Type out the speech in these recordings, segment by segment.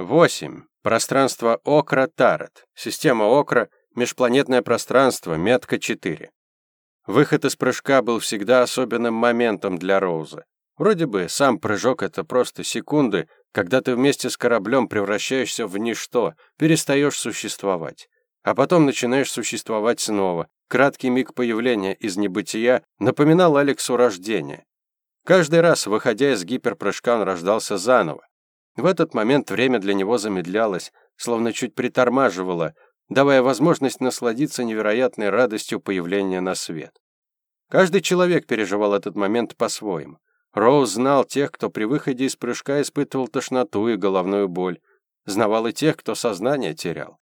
8. Пространство Окра-Тарат. Система Окра. Межпланетное пространство. Метка 4. Выход из прыжка был всегда особенным моментом для Роуза. Вроде бы сам прыжок — это просто секунды, когда ты вместе с кораблем превращаешься в ничто, перестаешь существовать. А потом начинаешь существовать снова. Краткий миг появления из небытия напоминал Алексу рождение. Каждый раз, выходя из гиперпрыжка, он рождался заново. В этот момент время для него замедлялось, словно чуть притормаживало, давая возможность насладиться невероятной радостью появления на свет. Каждый человек переживал этот момент по-своему. Роуз знал тех, кто при выходе из прыжка испытывал тошноту и головную боль. Знавал и тех, кто сознание терял.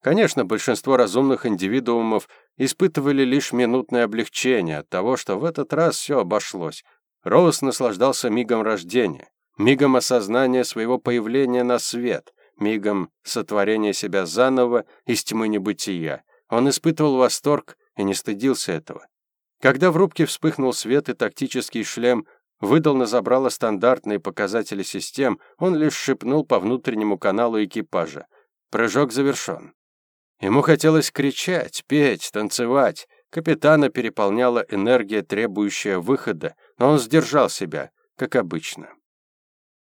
Конечно, большинство разумных индивидуумов испытывали лишь минутное облегчение от того, что в этот раз все обошлось. Роуз наслаждался мигом рождения, мигом осознания своего появления на свет, мигом сотворения себя заново из тьмы небытия. Он испытывал восторг и не стыдился этого. Когда в рубке вспыхнул свет и тактический шлем выдал на забрало стандартные показатели систем, он лишь шепнул по внутреннему каналу экипажа. Прыжок завершен. Ему хотелось кричать, петь, танцевать. Капитана переполняла энергия, требующая выхода, но он сдержал себя, как обычно.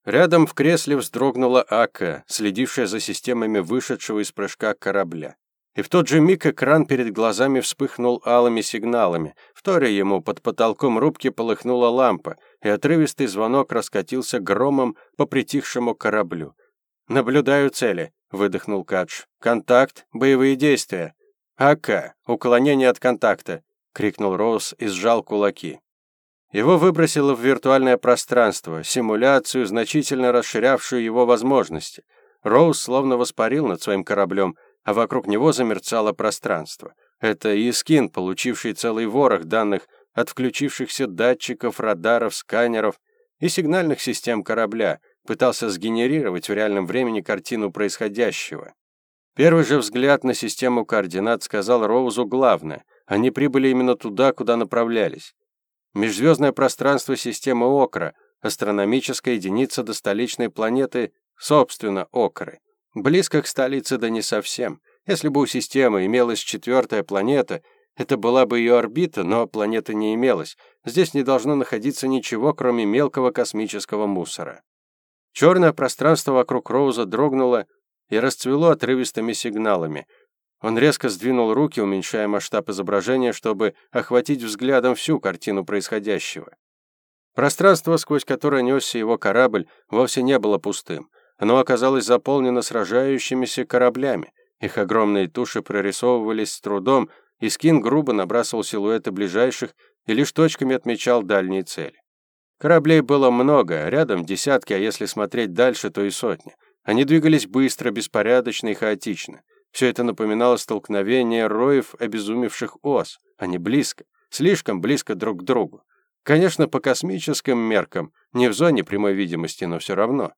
Рядом в кресле вздрогнула Ака, следившая за системами вышедшего из прыжка корабля. И в тот же миг экран перед глазами вспыхнул алыми сигналами. Вторя ему под потолком рубки полыхнула лампа, и отрывистый звонок раскатился громом по притихшему кораблю. «Наблюдаю цели», — выдохнул Кадж. «Контакт, боевые действия». «АК, уклонение от контакта», — крикнул Роуз и сжал кулаки. Его выбросило в виртуальное пространство, симуляцию, значительно расширявшую его возможности. Роуз словно воспарил над своим кораблем, а вокруг него замерцало пространство. Это Искин, получивший целый ворох данных от включившихся датчиков, радаров, сканеров и сигнальных систем корабля, пытался сгенерировать в реальном времени картину происходящего. Первый же взгляд на систему координат сказал Роузу главное. Они прибыли именно туда, куда направлялись. Межзвездное пространство системы Окра, астрономическая единица до столичной планеты, собственно, Окры. Близко к столице да не совсем. Если бы у системы имелась четвертая планета, это была бы ее орбита, но планеты не имелось. Здесь не должно находиться ничего, кроме мелкого космического мусора. Черное пространство вокруг Роуза дрогнуло и расцвело отрывистыми сигналами. Он резко сдвинул руки, уменьшая масштаб изображения, чтобы охватить взглядом всю картину происходящего. Пространство, сквозь которое несся его корабль, вовсе не было пустым. Оно оказалось заполнено сражающимися кораблями. Их огромные туши прорисовывались с трудом, и Скин грубо набрасывал силуэты ближайших и лишь точками отмечал дальние цели. Кораблей было много, рядом десятки, а если смотреть дальше, то и сотни. Они двигались быстро, беспорядочно и хаотично. Все это напоминало столкновение роев обезумевших ос. Они близко, слишком близко друг к другу. Конечно, по космическим меркам, не в зоне прямой видимости, но все равно.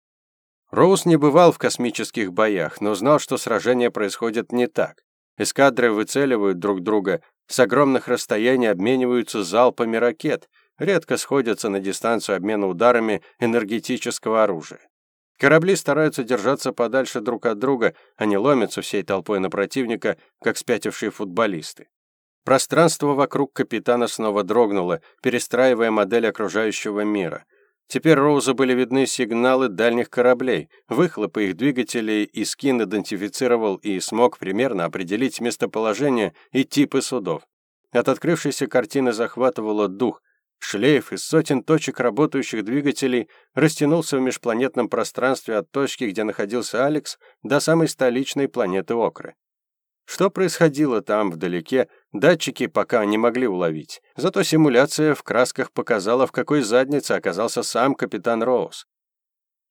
Роуз не бывал в космических боях, но знал, что сражения происходят не так. Эскадры выцеливают друг друга, с огромных расстояний обмениваются залпами ракет, редко сходятся на дистанцию обмена ударами энергетического оружия. Корабли стараются держаться подальше друг от друга, а не ломятся всей толпой на противника, как спятившие футболисты. Пространство вокруг капитана снова дрогнуло, перестраивая модель окружающего мира. Теперь Роузу были видны сигналы дальних кораблей, выхлопы их двигателей, и Скин идентифицировал и смог примерно определить местоположение и типы судов. От открывшейся картины захватывало дух. Шлейф из сотен точек работающих двигателей растянулся в межпланетном пространстве от точки, где находился Алекс, до самой столичной планеты Окры. Что происходило там вдалеке, датчики пока не могли уловить. Зато симуляция в красках показала, в какой заднице оказался сам капитан Роуз.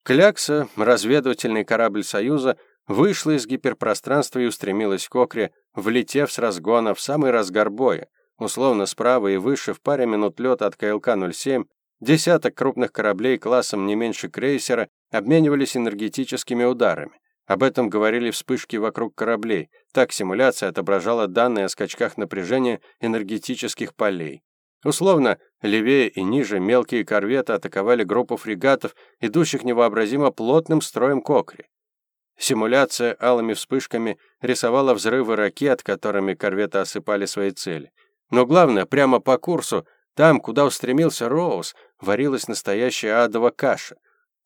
Клякса, разведывательный корабль Союза, вышла из гиперпространства и устремилась к Окре, влетев с разгона в самый разгар боя. Условно справа и выше в паре минут лета от КЛК-07 десяток крупных кораблей классом не меньше крейсера обменивались энергетическими ударами. Об этом говорили вспышки вокруг кораблей. Так симуляция отображала данные о скачках напряжения энергетических полей. Условно, левее и ниже мелкие корветы атаковали группу фрегатов, идущих невообразимо плотным строем кокри. Симуляция алыми вспышками рисовала взрывы ракет, которыми корветы осыпали свои цели. Но главное, прямо по курсу, там, куда устремился Роуз, варилась настоящая адова каша.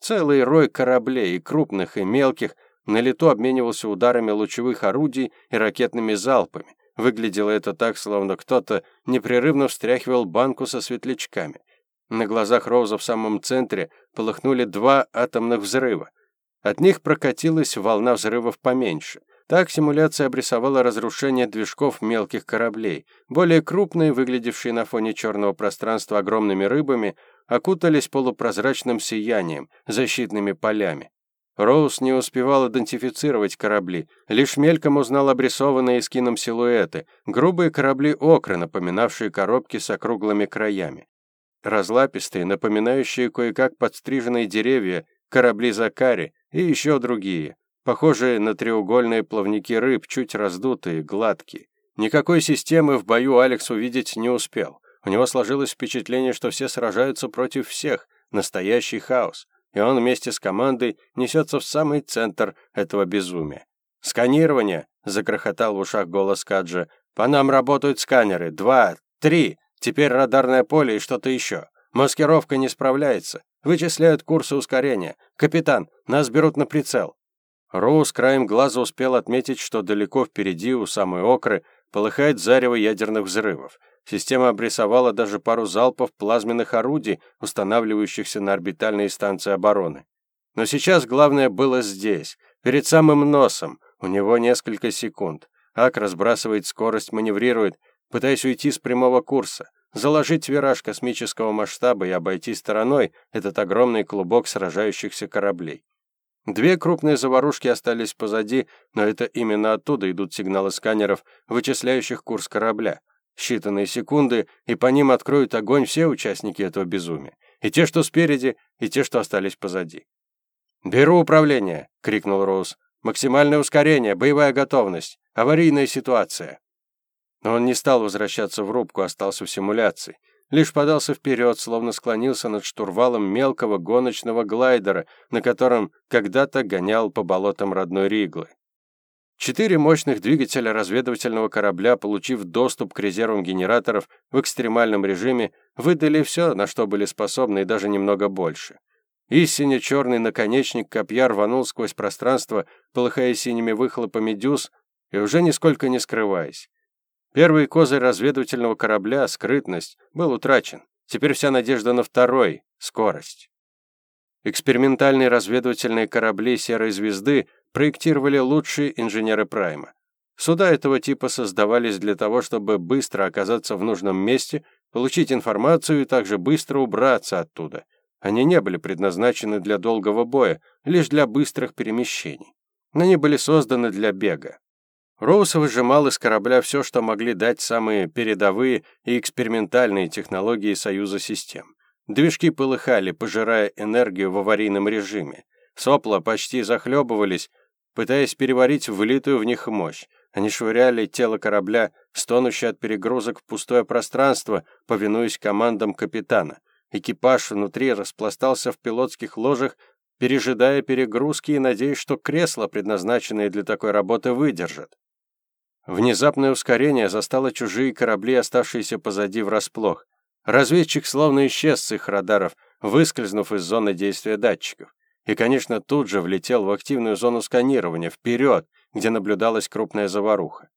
Целый рой кораблей, и крупных, и мелких, на лету обменивался ударами лучевых орудий и ракетными залпами. Выглядело это так, словно кто-то непрерывно встряхивал банку со светлячками. На глазах Роуза в самом центре полыхнули два атомных взрыва. От них прокатилась волна взрывов поменьше. Так симуляция обрисовала разрушение движков мелких кораблей. Более крупные, выглядевшие на фоне черного пространства огромными рыбами, окутались полупрозрачным сиянием, защитными полями. Роуз не успевал идентифицировать корабли, лишь мельком узнал обрисованные скином силуэты, грубые корабли окры, напоминавшие коробки с округлыми краями. Разлапистые, напоминающие кое-как подстриженные деревья, корабли Закари и еще другие, похожие на треугольные плавники рыб, чуть раздутые, гладкие. Никакой системы в бою Алекс увидеть не успел. У него сложилось впечатление, что все сражаются против всех, настоящий хаос и он вместе с командой несется в самый центр этого безумия. «Сканирование!» — загрохотал в ушах голос Каджа. «По нам работают сканеры. Два, три. Теперь радарное поле и что-то еще. Маскировка не справляется. Вычисляют курсы ускорения. Капитан, нас берут на прицел». Роуз краем глаза успел отметить, что далеко впереди, у самой окры, полыхает зарево ядерных взрывов. Система обрисовала даже пару залпов плазменных орудий, устанавливающихся на орбитальные станции обороны. Но сейчас главное было здесь, перед самым носом. У него несколько секунд. Ак разбрасывает скорость, маневрирует, пытаясь уйти с прямого курса, заложить вираж космического масштаба и обойти стороной этот огромный клубок сражающихся кораблей. Две крупные заварушки остались позади, но это именно оттуда идут сигналы сканеров, вычисляющих курс корабля. Считанные секунды, и по ним откроют огонь все участники этого безумия. И те, что спереди, и те, что остались позади. «Беру управление!» — крикнул Роуз. «Максимальное ускорение, боевая готовность, аварийная ситуация!» Но он не стал возвращаться в рубку, остался в симуляции. Лишь подался вперед, словно склонился над штурвалом мелкого гоночного глайдера, на котором когда-то гонял по болотам родной Риглы. Четыре мощных двигателя разведывательного корабля, получив доступ к резервам генераторов в экстремальном режиме, выдали все, на что были способны, и даже немного больше. Истинно черный наконечник копья рванул сквозь пространство, полыхая синими выхлопами дюз, и уже нисколько не скрываясь. Первый козырь разведывательного корабля, скрытность, был утрачен. Теперь вся надежда на второй — скорость. Экспериментальные разведывательные корабли «Серой звезды» проектировали лучшие инженеры Прайма. Суда этого типа создавались для того, чтобы быстро оказаться в нужном месте, получить информацию и также быстро убраться оттуда. Они не были предназначены для долгого боя, лишь для быстрых перемещений. Они были созданы для бега. Роуз выжимал из корабля все, что могли дать самые передовые и экспериментальные технологии Союза систем. Движки полыхали, пожирая энергию в аварийном режиме. Сопла почти захлебывались, пытаясь переварить влитую в них мощь. Они швыряли тело корабля, стонущее от перегрузок в пустое пространство, повинуясь командам капитана. Экипаж внутри распластался в пилотских ложах, пережидая перегрузки и надеясь, что кресла, предназначенные для такой работы, выдержат. Внезапное ускорение застало чужие корабли, оставшиеся позади врасплох. Разведчик словно исчез с их радаров, выскользнув из зоны действия датчиков и, конечно, тут же влетел в активную зону сканирования, вперед, где наблюдалась крупная заваруха.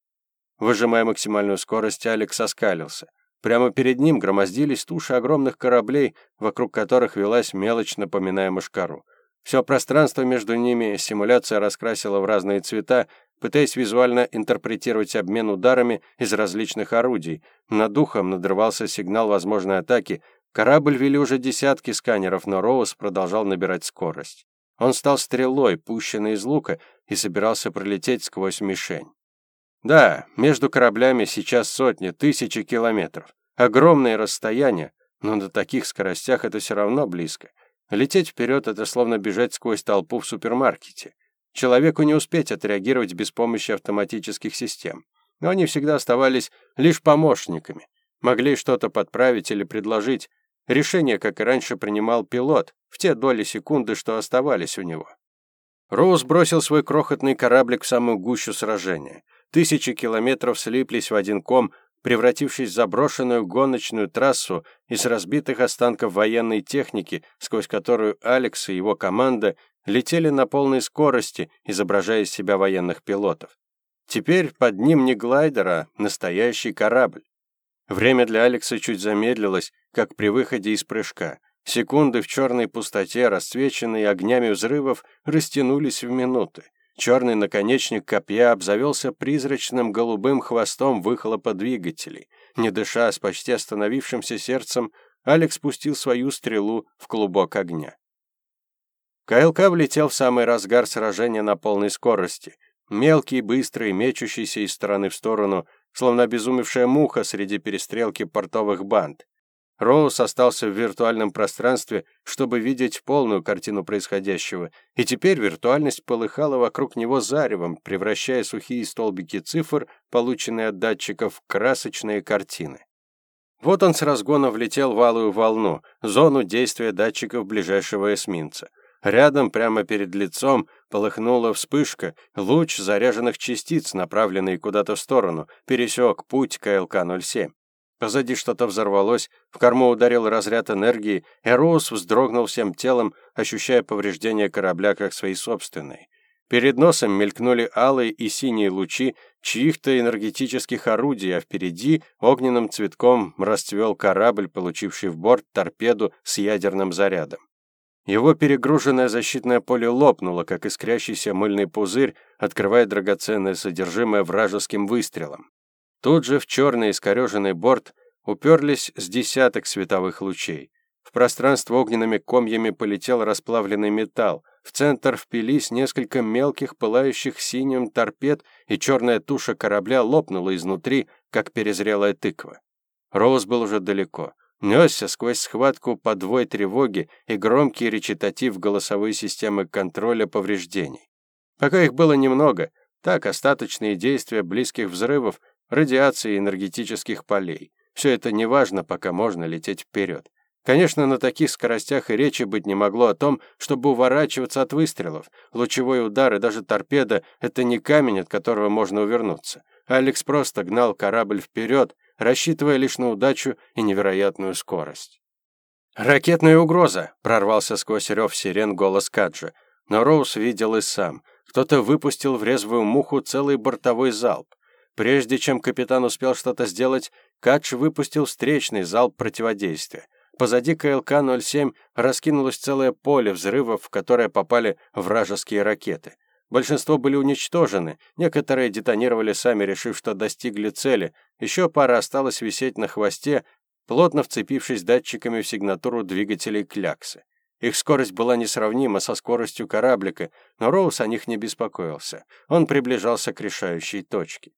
Выжимая максимальную скорость, Алекс оскалился. Прямо перед ним громоздились туши огромных кораблей, вокруг которых велась мелочь, напоминая мошкару. Все пространство между ними симуляция раскрасила в разные цвета, пытаясь визуально интерпретировать обмен ударами из различных орудий. Над духом надрывался сигнал возможной атаки, Корабль вели уже десятки сканеров, но Роуз продолжал набирать скорость. Он стал стрелой, пущенной из лука, и собирался пролететь сквозь мишень. Да, между кораблями сейчас сотни, тысячи километров. Огромные расстояния, но на таких скоростях это все равно близко. Лететь вперед — это словно бежать сквозь толпу в супермаркете. Человеку не успеть отреагировать без помощи автоматических систем. Но они всегда оставались лишь помощниками. Могли что-то подправить или предложить, Решение, как и раньше, принимал пилот в те доли секунды, что оставались у него. Роуз бросил свой крохотный кораблик в самую гущу сражения. Тысячи километров слиплись в один ком, превратившись в заброшенную гоночную трассу из разбитых останков военной техники, сквозь которую Алекс и его команда летели на полной скорости, изображая из себя военных пилотов. Теперь под ним не глайдер, а настоящий корабль. Время для Алекса чуть замедлилось, как при выходе из прыжка. Секунды в черной пустоте, расцвеченные огнями взрывов, растянулись в минуты. Черный наконечник копья обзавелся призрачным голубым хвостом выхлопа двигателей. Не дыша с почти остановившимся сердцем, Алекс спустил свою стрелу в клубок огня. КЛК влетел в самый разгар сражения на полной скорости. Мелкий, быстрый, мечущийся из стороны в сторону, словно обезумевшая муха среди перестрелки портовых банд. Роуз остался в виртуальном пространстве, чтобы видеть полную картину происходящего, и теперь виртуальность полыхала вокруг него заревом, превращая сухие столбики цифр, полученные от датчиков, в красочные картины. Вот он с разгона влетел в алую волну, зону действия датчиков ближайшего эсминца. Рядом, прямо перед лицом, полыхнула вспышка, луч заряженных частиц, направленный куда-то в сторону, пересек путь КЛК-07. Позади что-то взорвалось, в корму ударил разряд энергии, и Роуз вздрогнул всем телом, ощущая повреждения корабля как свои собственные. Перед носом мелькнули алые и синие лучи чьих-то энергетических орудий, а впереди огненным цветком расцвел корабль, получивший в борт торпеду с ядерным зарядом. Его перегруженное защитное поле лопнуло, как искрящийся мыльный пузырь, открывая драгоценное содержимое вражеским выстрелом. Тут же в черный искореженный борт уперлись с десяток световых лучей. В пространство огненными комьями полетел расплавленный металл. В центр впились несколько мелких, пылающих синим торпед, и черная туша корабля лопнула изнутри, как перезрелая тыква. Роуз был уже далеко. Несся сквозь схватку подвой тревоги и громкий речитатив голосовой системы контроля повреждений. Пока их было немного, так остаточные действия близких взрывов радиации энергетических полей. Все это неважно, пока можно лететь вперед. Конечно, на таких скоростях и речи быть не могло о том, чтобы уворачиваться от выстрелов. Лучевой удар и даже торпеда — это не камень, от которого можно увернуться. Алекс просто гнал корабль вперед, рассчитывая лишь на удачу и невероятную скорость. «Ракетная угроза!» — прорвался сквозь рев сирен голос Каджа. Но Роуз видел и сам. Кто-то выпустил в резвую муху целый бортовой залп. Прежде чем капитан успел что-то сделать, Кадж выпустил встречный залп противодействия. Позади КЛК-07 раскинулось целое поле взрывов, в которое попали вражеские ракеты. Большинство были уничтожены, некоторые детонировали сами, решив, что достигли цели, еще пара осталась висеть на хвосте, плотно вцепившись датчиками в сигнатуру двигателей кляксы. Их скорость была несравнима со скоростью кораблика, но Роуз о них не беспокоился. Он приближался к решающей точке.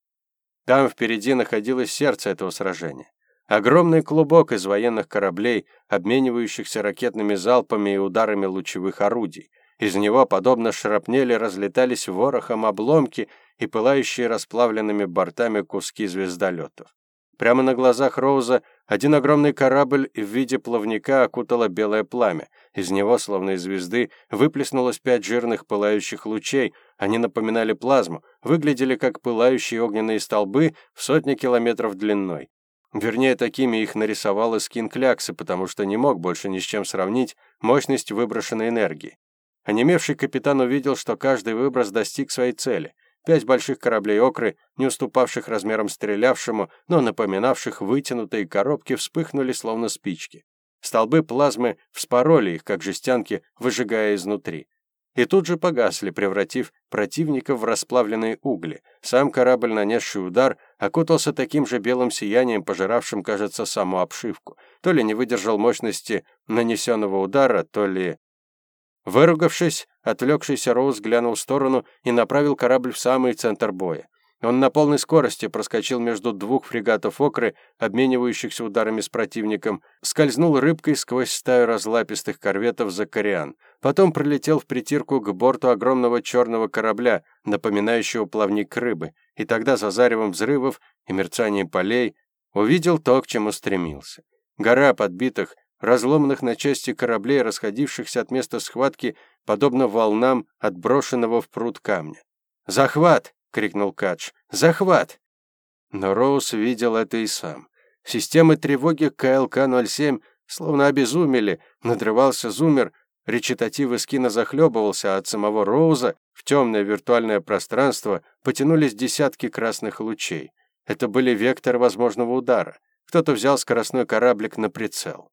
Там впереди находилось сердце этого сражения. Огромный клубок из военных кораблей, обменивающихся ракетными залпами и ударами лучевых орудий. Из него, подобно шрапнели, разлетались ворохом обломки и пылающие расплавленными бортами куски звездолетов. Прямо на глазах Роуза один огромный корабль в виде плавника окутало белое пламя. Из него, словно из звезды, выплеснулось пять жирных пылающих лучей, они напоминали плазму, выглядели как пылающие огненные столбы в сотни километров длиной. Вернее, такими их нарисовал Искин Кляксы, потому что не мог больше ни с чем сравнить мощность выброшенной энергии. Онемевший капитан увидел, что каждый выброс достиг своей цели. Пять больших кораблей «Окры», не уступавших размером стрелявшему, но напоминавших вытянутые коробки, вспыхнули словно спички. Столбы плазмы вспороли их, как жестянки, выжигая изнутри и тут же погасли, превратив противника в расплавленные угли. Сам корабль, нанесший удар, окутался таким же белым сиянием, пожиравшим, кажется, саму обшивку. То ли не выдержал мощности нанесенного удара, то ли... Выругавшись, отвлекшийся Роуз глянул в сторону и направил корабль в самый центр боя. Он на полной скорости проскочил между двух фрегатов «Окры», обменивающихся ударами с противником, скользнул рыбкой сквозь стаю разлапистых корветов за «Кориан». Потом пролетел в притирку к борту огромного черного корабля, напоминающего плавник рыбы, и тогда за заревом взрывов и мерцанием полей увидел то, к чему стремился. Гора подбитых, разломанных на части кораблей, расходившихся от места схватки, подобно волнам отброшенного в пруд камня. «Захват!» — крикнул Кадж. «Захват!» Но Роуз видел это и сам. Системы тревоги КЛК-07 словно обезумели, надрывался зумер, речитатив Искина захлебывался, а от самого Роуза в темное виртуальное пространство потянулись десятки красных лучей. Это были векторы возможного удара. Кто-то взял скоростной кораблик на прицел.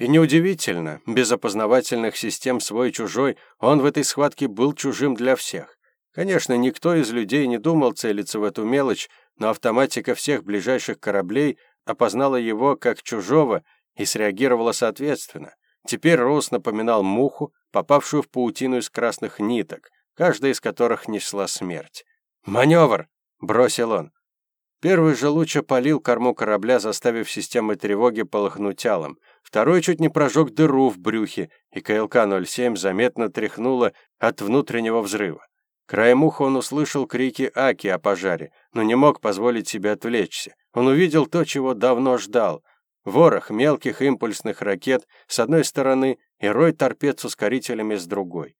И неудивительно, без опознавательных систем свой-чужой, он в этой схватке был чужим для всех. Конечно, никто из людей не думал целиться в эту мелочь, но автоматика всех ближайших кораблей опознала его как чужого и среагировала соответственно. Теперь Роуз напоминал муху, попавшую в паутину из красных ниток, каждая из которых несла смерть. «Маневр!» — бросил он. Первый же луч опалил корму корабля, заставив системы тревоги полыхнуть алом. Второй чуть не прожег дыру в брюхе, и КЛК-07 заметно тряхнула от внутреннего взрыва. Краем уха он услышал крики Аки о пожаре, но не мог позволить себе отвлечься. Он увидел то, чего давно ждал. Ворох мелких импульсных ракет с одной стороны и рой торпед с ускорителями с другой.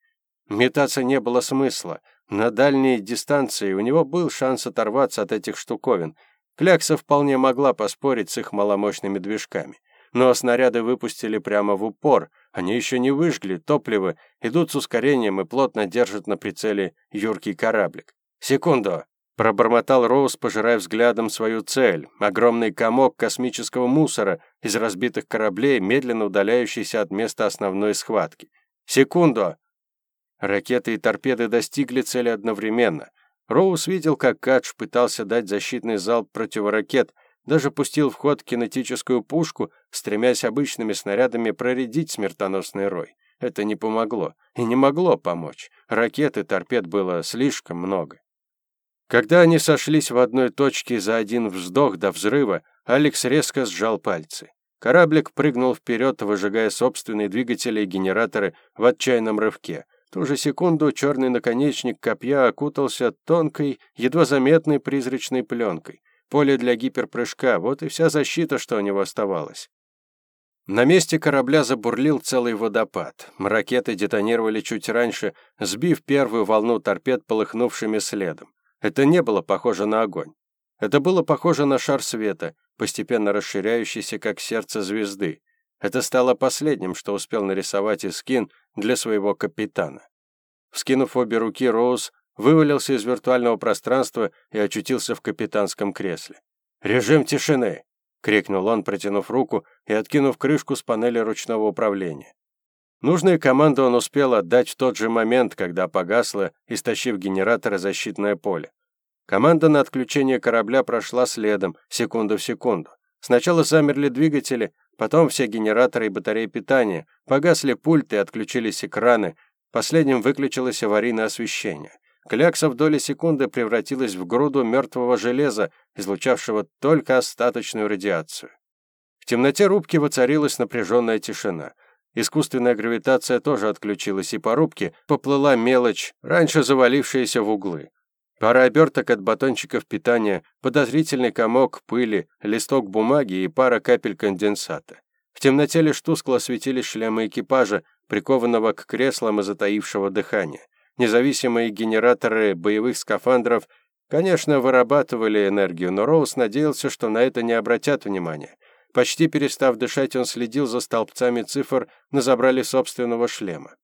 Метаться не было смысла. На дальней дистанции у него был шанс оторваться от этих штуковин. Клякса вполне могла поспорить с их маломощными движками. Но снаряды выпустили прямо в упор, они еще не выжгли топливо, идут с ускорением и плотно держат на прицеле юркий кораблик. «Секунду!» — пробормотал Роуз, пожирая взглядом свою цель. Огромный комок космического мусора из разбитых кораблей, медленно удаляющийся от места основной схватки. «Секунду!» Ракеты и торпеды достигли цели одновременно. Роуз видел, как Кадж пытался дать защитный залп противоракет, даже пустил в ход кинетическую пушку, стремясь обычными снарядами проредить смертоносный рой. Это не помогло и не могло помочь. Ракет и торпед было слишком много. Когда они сошлись в одной точке за один вздох до взрыва, Алекс резко сжал пальцы. Кораблик прыгнул вперед, выжигая собственные двигатели и генераторы в отчаянном рывке. В ту же секунду черный наконечник копья окутался тонкой, едва заметной призрачной пленкой. Поле для гиперпрыжка, вот и вся защита, что у него оставалось. На месте корабля забурлил целый водопад. Ракеты детонировали чуть раньше, сбив первую волну торпед, полыхнувшими следом. Это не было похоже на огонь. Это было похоже на шар света, постепенно расширяющийся, как сердце звезды. Это стало последним, что успел нарисовать Искин для своего капитана. Вскинув обе руки, Роуз вывалился из виртуального пространства и очутился в капитанском кресле. «Режим тишины!» — крикнул он, протянув руку и откинув крышку с панели ручного управления. Нужные команды он успел отдать в тот же момент, когда погасло, истощив генератора защитное поле. Команда на отключение корабля прошла следом, секунду в секунду. Сначала замерли двигатели, потом все генераторы и батареи питания, погасли пульты отключились экраны, последним выключилось аварийное освещение. Клякса в доли секунды превратилась в груду мертвого железа, излучавшего только остаточную радиацию. В темноте рубки воцарилась напряженная тишина. Искусственная гравитация тоже отключилась, и по рубке поплыла мелочь, раньше завалившаяся в углы. Пара оберток от батончиков питания, подозрительный комок пыли, листок бумаги и пара капель конденсата. В темноте лишь тускло светились шлемы экипажа, прикованного к креслам и затаившего дыхание. Независимые генераторы боевых скафандров, конечно, вырабатывали энергию, но Роуз надеялся, что на это не обратят внимания. Почти перестав дышать, он следил за столбцами цифр на забрале собственного шлема.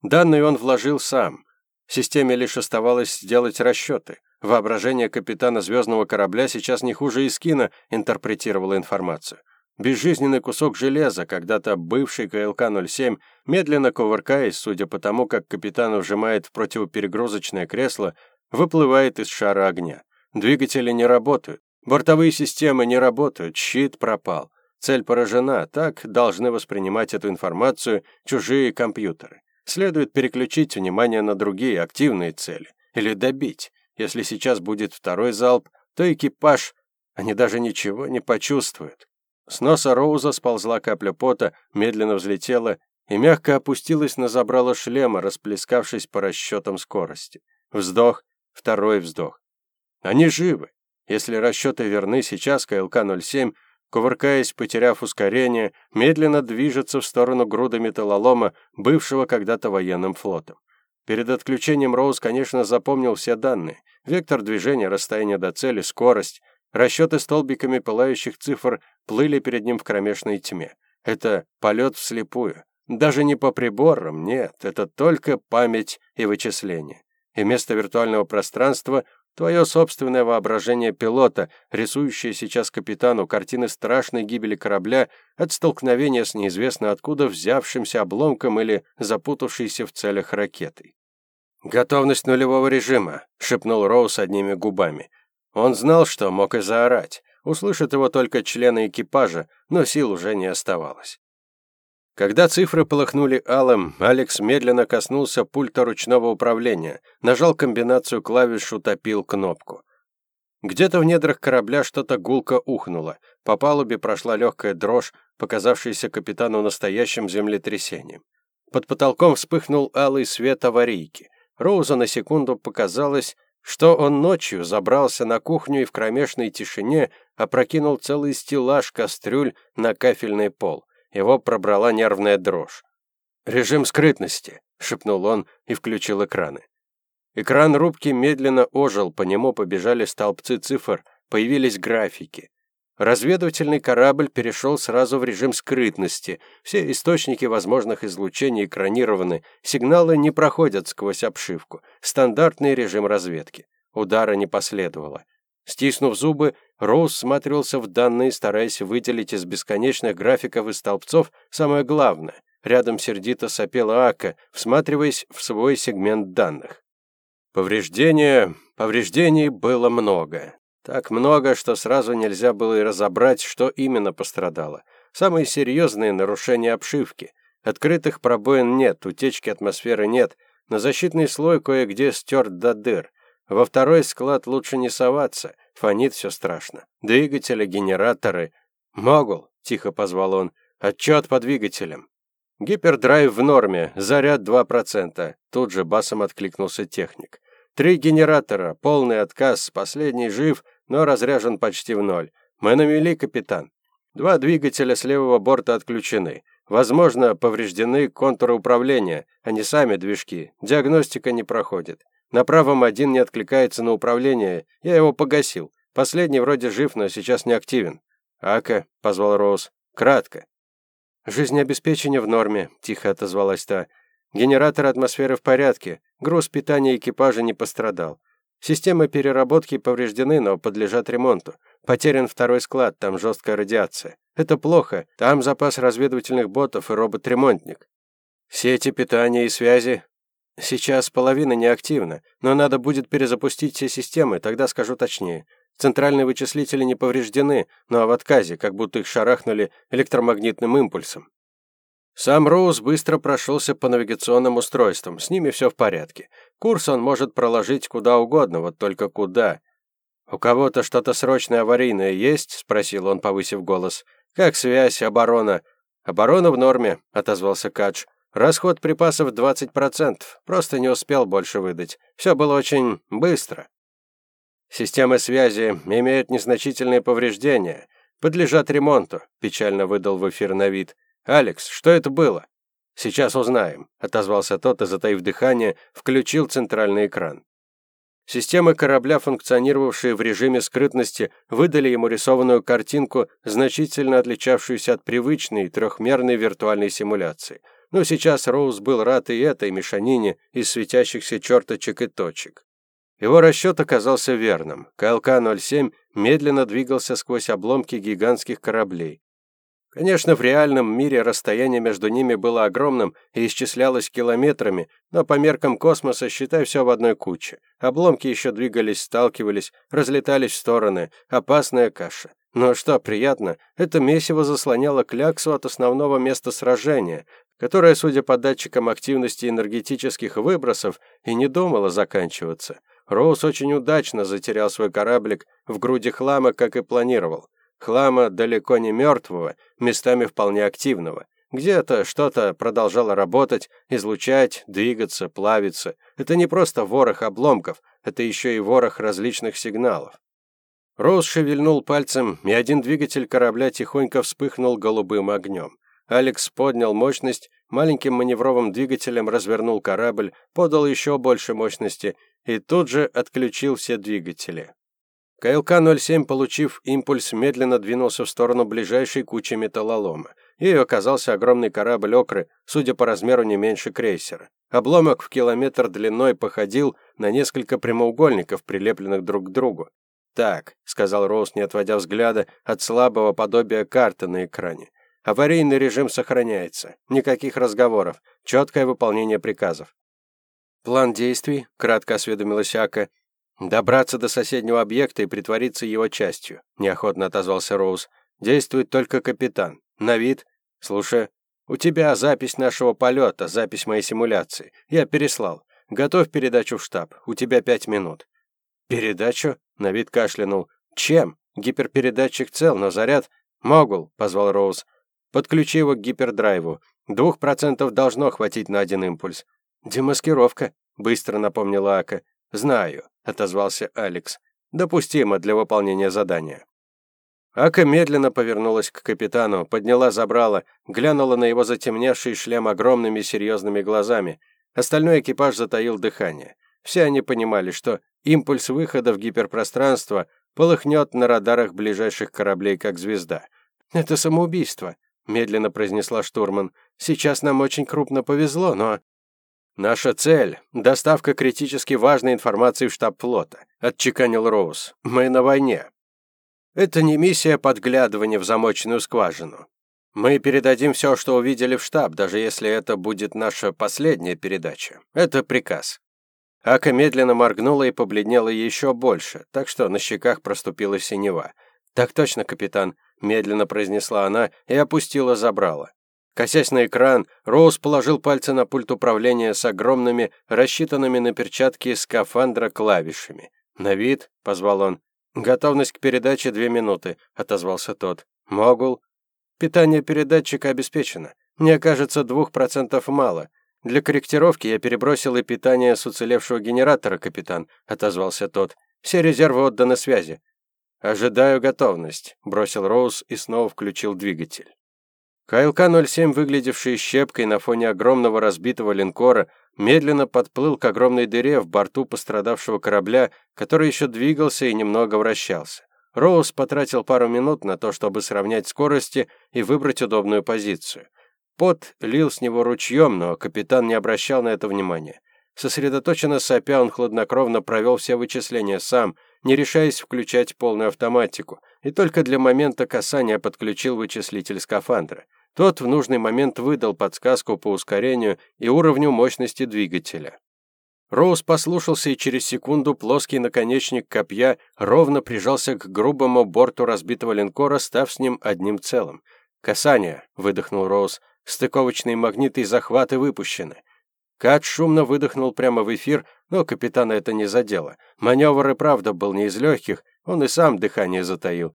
Данные он вложил сам. Системе лишь оставалось сделать расчеты. Воображение капитана звездного корабля сейчас не хуже Искина интерпретировало информацию. Безжизненный кусок железа, когда-то бывший КЛК-07, медленно кувыркаясь, судя по тому, как капитан вжимает в противоперегрузочное кресло, выплывает из шара огня. Двигатели не работают, бортовые системы не работают, щит пропал. Цель поражена, так должны воспринимать эту информацию чужие компьютеры. Следует переключить внимание на другие активные цели. Или добить. Если сейчас будет второй залп, то экипаж... Они даже ничего не почувствуют. С носа Роуза сползла капля пота, медленно взлетела и мягко опустилась на забрало шлема, расплескавшись по расчетам скорости. Вздох, второй вздох. Они живы. Если расчеты верны, сейчас КЛК-07 кувыркаясь, потеряв ускорение, медленно движется в сторону груда металлолома, бывшего когда-то военным флотом. Перед отключением Роуз, конечно, запомнил все данные. Вектор движения, расстояние до цели, скорость. Расчеты столбиками пылающих цифр плыли перед ним в кромешной тьме. Это полет вслепую. Даже не по приборам, нет, это только память и вычисление. И вместо виртуального пространства твое собственное воображение пилота, рисующее сейчас капитану картины страшной гибели корабля от столкновения с неизвестно откуда взявшимся обломком или запутавшейся в целях ракетой. «Готовность нулевого режима», — шепнул Роуз одними губами. Он знал, что мог и заорать. Услышат его только члены экипажа, но сил уже не оставалось. Когда цифры полыхнули алым, Алекс медленно коснулся пульта ручного управления, нажал комбинацию клавиш, утопил кнопку. Где-то в недрах корабля что-то гулко ухнуло. По палубе прошла легкая дрожь, показавшаяся капитану настоящим землетрясением. Под потолком вспыхнул алый свет аварийки. Роуза на секунду показалось, что он ночью забрался на кухню и в кромешной тишине опрокинул целый стеллаж кастрюль на кафельный пол. Его пробрала нервная дрожь. «Режим скрытности», — шепнул он и включил экраны. Экран рубки медленно ожил, по нему побежали столбцы цифр, появились графики. Разведывательный корабль перешел сразу в режим скрытности. Все источники возможных излучений экранированы, сигналы не проходят сквозь обшивку. Стандартный режим разведки. Удара не последовало. Стиснув зубы, Роуз смотрелся в данные, стараясь выделить из бесконечных графиков и столбцов самое главное. Рядом сердито сопела Ака, всматриваясь в свой сегмент данных. Повреждения, повреждений было много. Так много, что сразу нельзя было и разобрать, что именно пострадало. Самые серьезные нарушения обшивки. Открытых пробоин нет, утечки атмосферы нет, но защитный слой кое-где стерт до дыр. Во второй склад лучше не соваться, фонит все страшно. Двигатели, генераторы. «Могул», — тихо позвал он, — «отчет по двигателям». «Гипердрайв в норме, заряд 2%. Тут же басом откликнулся техник. Три генератора, полный отказ, последний жив, но разряжен почти в ноль. Мы на капитан. Два двигателя с левого борта отключены. Возможно, повреждены контуры управления, а не сами движки. Диагностика не проходит. На правом один не откликается на управление. Я его погасил. Последний вроде жив, но сейчас не активен. «Ака», — позвал Роуз. «Кратко». «Жизнеобеспечение в норме», — тихо отозвалась та. Генератор атмосферы в порядке, груз питания экипажа не пострадал. Системы переработки повреждены, но подлежат ремонту. Потерян второй склад, там жесткая радиация. Это плохо, там запас разведывательных ботов и робот-ремонтник. Сети питания и связи? Сейчас половина неактивна, но надо будет перезапустить все системы, тогда скажу точнее. Центральные вычислители не повреждены, но в отказе, как будто их шарахнули электромагнитным импульсом. Сам Роуз быстро прошелся по навигационным устройствам, с ними все в порядке. Курс он может проложить куда угодно, вот только куда. «У кого-то что-то срочное аварийное есть?» — спросил он, повысив голос. «Как связь, оборона?» «Оборона в норме», — отозвался Кадж. «Расход припасов 20%. Просто не успел больше выдать. Все было очень быстро». «Системы связи имеют незначительные повреждения. Подлежат ремонту», — печально выдал в эфир на вид. «Алекс, что это было?» «Сейчас узнаем», — отозвался тот и, затаив дыхание, включил центральный экран. Системы корабля, функционировавшие в режиме скрытности, выдали ему рисованную картинку, значительно отличавшуюся от привычной трехмерной виртуальной симуляции. Но сейчас Роуз был рад и этой мешанине из светящихся черточек и точек. Его расчет оказался верным. КЛК-07 медленно двигался сквозь обломки гигантских кораблей. Конечно, в реальном мире расстояние между ними было огромным и исчислялось километрами, но по меркам космоса считай все в одной куче. Обломки еще двигались, сталкивались, разлетались в стороны. Опасная каша. Но что приятно, это месиво заслоняло кляксу от основного места сражения, которое, судя по датчикам активности энергетических выбросов, и не думало заканчиваться. Роуз очень удачно затерял свой кораблик в груди хлама, как и планировал. Хлама далеко не мертвого, местами вполне активного. Где-то что-то продолжало работать, излучать, двигаться, плавиться. Это не просто ворох обломков, это еще и ворох различных сигналов. Роуз шевельнул пальцем, и один двигатель корабля тихонько вспыхнул голубым огнем. Алекс поднял мощность, маленьким маневровым двигателем развернул корабль, подал еще больше мощности и тут же отключил все двигатели. КЛК-07, получив импульс, медленно двинулся в сторону ближайшей кучи металлолома. И оказался огромный корабль «Окры», судя по размеру не меньше крейсера. Обломок в километр длиной походил на несколько прямоугольников, прилепленных друг к другу. «Так», — сказал Роуз, не отводя взгляда от слабого подобия карты на экране. «Аварийный режим сохраняется. Никаких разговоров. Четкое выполнение приказов». «План действий», — кратко осведомилась Ака, «Добраться до соседнего объекта и притвориться его частью», — неохотно отозвался Роуз. «Действует только капитан. На вид. Слушай, у тебя запись нашего полета, запись моей симуляции. Я переслал. Готовь передачу в штаб. У тебя пять минут». «Передачу?» — на вид кашлянул. «Чем? Гиперпередатчик цел, но заряд...» «Могул», — позвал Роуз. «Подключи его к гипердрайву. Двух процентов должно хватить на один импульс». «Демаскировка», — быстро напомнила Ака. «Знаю», — отозвался Алекс. «Допустимо для выполнения задания». Ака медленно повернулась к капитану, подняла забрала, глянула на его затемневший шлем огромными серьезными глазами. Остальной экипаж затаил дыхание. Все они понимали, что импульс выхода в гиперпространство полыхнет на радарах ближайших кораблей, как звезда. «Это самоубийство», — медленно произнесла штурман. «Сейчас нам очень крупно повезло, но «Наша цель — доставка критически важной информации в штаб флота», — отчеканил Роуз. «Мы на войне. Это не миссия подглядывания в замоченную скважину. Мы передадим все, что увидели в штаб, даже если это будет наша последняя передача. Это приказ». Ака медленно моргнула и побледнела еще больше, так что на щеках проступила синева. «Так точно, капитан», — медленно произнесла она и опустила забрала. Косясь на экран, Роуз положил пальцы на пульт управления с огромными, рассчитанными на перчатки скафандра клавишами. «На вид», — позвал он. «Готовность к передаче две минуты», — отозвался тот. «Могул». «Питание передатчика обеспечено. Мне кажется, двух процентов мало. Для корректировки я перебросил и питание с уцелевшего генератора, капитан», — отозвался тот. «Все резервы отданы связи». «Ожидаю готовность», — бросил Роуз и снова включил двигатель. КЛК-07, выглядевший щепкой на фоне огромного разбитого линкора, медленно подплыл к огромной дыре в борту пострадавшего корабля, который еще двигался и немного вращался. Роуз потратил пару минут на то, чтобы сравнять скорости и выбрать удобную позицию. Пот лил с него ручьем, но капитан не обращал на это внимания. Сосредоточенно сопя, он хладнокровно провел все вычисления сам, не решаясь включать полную автоматику, и только для момента касания подключил вычислитель скафандра. Тот в нужный момент выдал подсказку по ускорению и уровню мощности двигателя. Роуз послушался, и через секунду плоский наконечник копья ровно прижался к грубому борту разбитого линкора, став с ним одним целым. «Касание!» — выдохнул Роуз. «Стыковочные магниты и захваты выпущены». Кат шумно выдохнул прямо в эфир, но капитана это не задело. Маневр и правда был не из легких, он и сам дыхание затаил.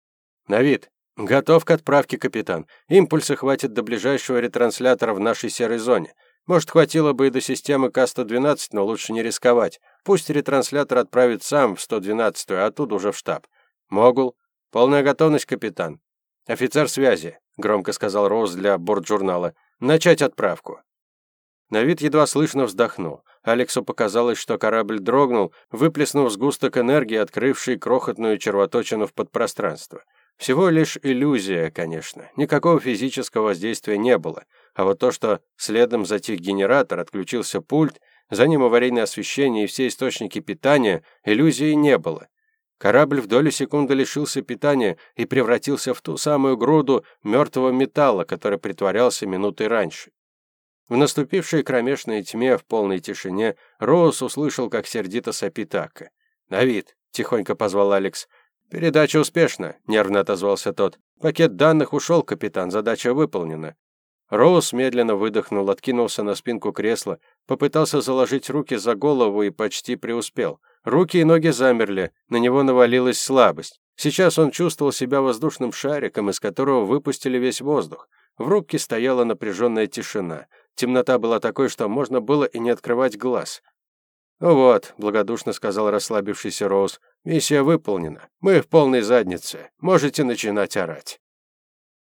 «На вид!» «Готов к отправке, капитан. Импульса хватит до ближайшего ретранслятора в нашей серой зоне. Может, хватило бы и до системы К-112, но лучше не рисковать. Пусть ретранслятор отправит сам в 112-ю, а оттуда уже в штаб. Могул. Полная готовность, капитан. Офицер связи, громко сказал Роуз для бортжурнала. Начать отправку. На вид едва слышно вздохнул. Алексу показалось, что корабль дрогнул, выплеснув сгусток энергии, открывший крохотную червоточину в подпространство. Всего лишь иллюзия, конечно. Никакого физического воздействия не было. А вот то, что следом затих генератор, отключился пульт, за ним аварийное освещение и все источники питания, иллюзии не было. Корабль в долю секунды лишился питания и превратился в ту самую груду мертвого металла, который притворялся минутой раньше. В наступившей кромешной тьме, в полной тишине, Роуз услышал, как сердито сопит Ака. «Давид!» — тихонько позвал Алекс. «Передача успешна», — нервно отозвался тот. «Пакет данных ушел, капитан, задача выполнена». Роуз медленно выдохнул, откинулся на спинку кресла, попытался заложить руки за голову и почти преуспел. Руки и ноги замерли, на него навалилась слабость. Сейчас он чувствовал себя воздушным шариком, из которого выпустили весь воздух. В рубке стояла напряженная тишина. Темнота была такой, что можно было и не открывать глаз. «Ну вот», — благодушно сказал расслабившийся Роуз, — «миссия выполнена. Мы в полной заднице. Можете начинать орать».